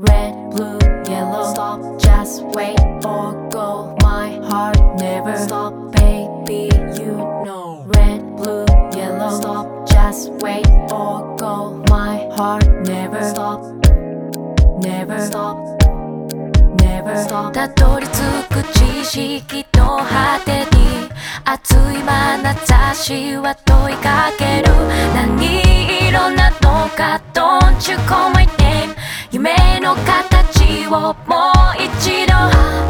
Red, blue, yellow, stop, just wait or go. My heart never stop, baby, you know. Red, blue, yellow, stop, just wait or go. My heart never stop, never stop, never stop. you come 夢の形をもう一度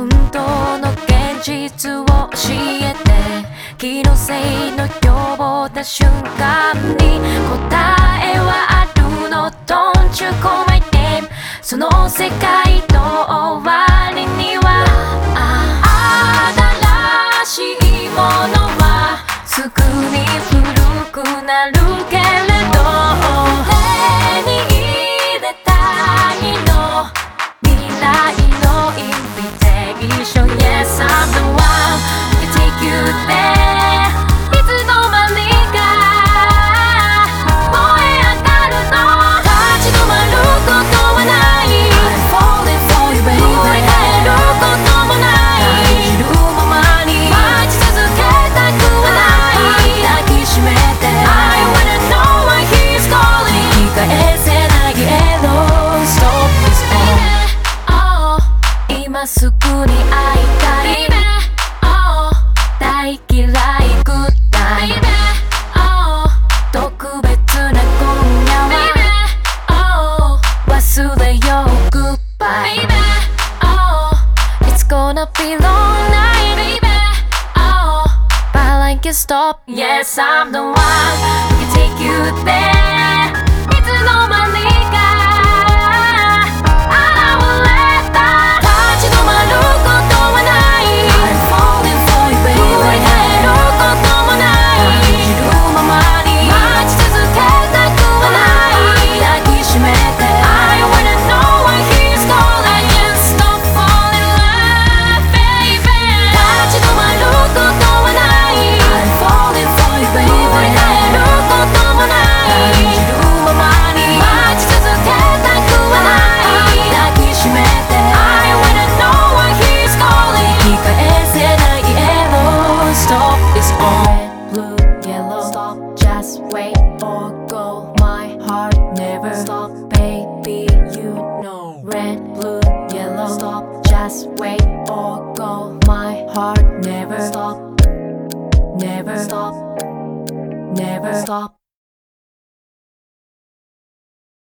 本当の現実を教えて気のせいの凶暴た瞬間に答えはあるの Don't you call my name その世界と終わりには新しいものはすぐに古くなる long night, baby. Oh, but like you stop. Yes, I'm the one who can take you there. fast way or go. My heart never stop, never stop, never stop.